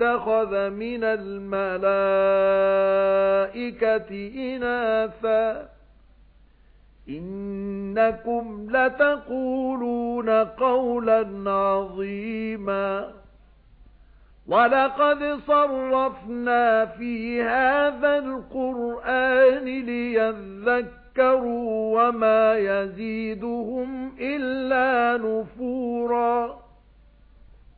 وَاتَّخَذَ مِنَ الْمَلَائِكَةِ إِنَاثًا. إِنَّكُمْ لَتَقُولُونَ قَوْلًا عَظِيمًا. وَلَقَدْ صَرَّفْنَا فِي هَذَا الْقُرْآنِ لِيَذَّكَّرُوا وَمَا يَزِيدُهُمْ إِلَّا نُفُورًا.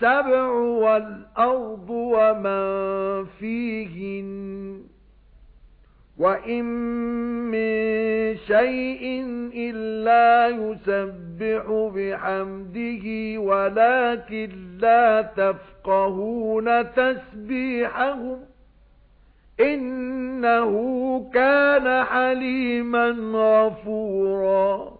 السَّبْعُ وَالْأَرْضُ وَمَن فِيهِنَّ وَإِن مِّن شَيْءٍ إِلَّا يُسَبِّحُ بِحَمْدِهِ وَلَكِن لَّا تَفْقَهُونَ تَسْبِيحَهُمْ إِنَّهُ كَانَ حَلِيمًا غَفُورًا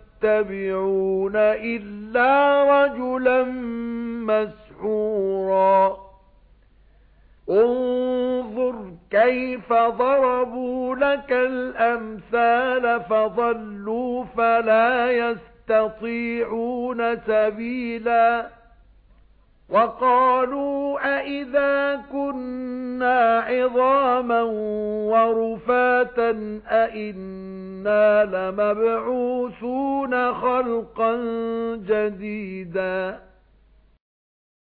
يَتَّبِعُونَ إِلَّا رَجُلًا مَسْحُورًا. انظُرْ كَيْفَ ضَرَبُوا لَكَ الْأَمْثَالَ فَضَلُّوا فَلَا يَسْتَطِيعُونَ سَبِيلًا. وَقَالُوا أَإِذَا كُنَّا عِظَامًا وَرُفَاتًا أَإِنَّا لَمَبْعُوثُونَ خَلْقًا جَدِيدًا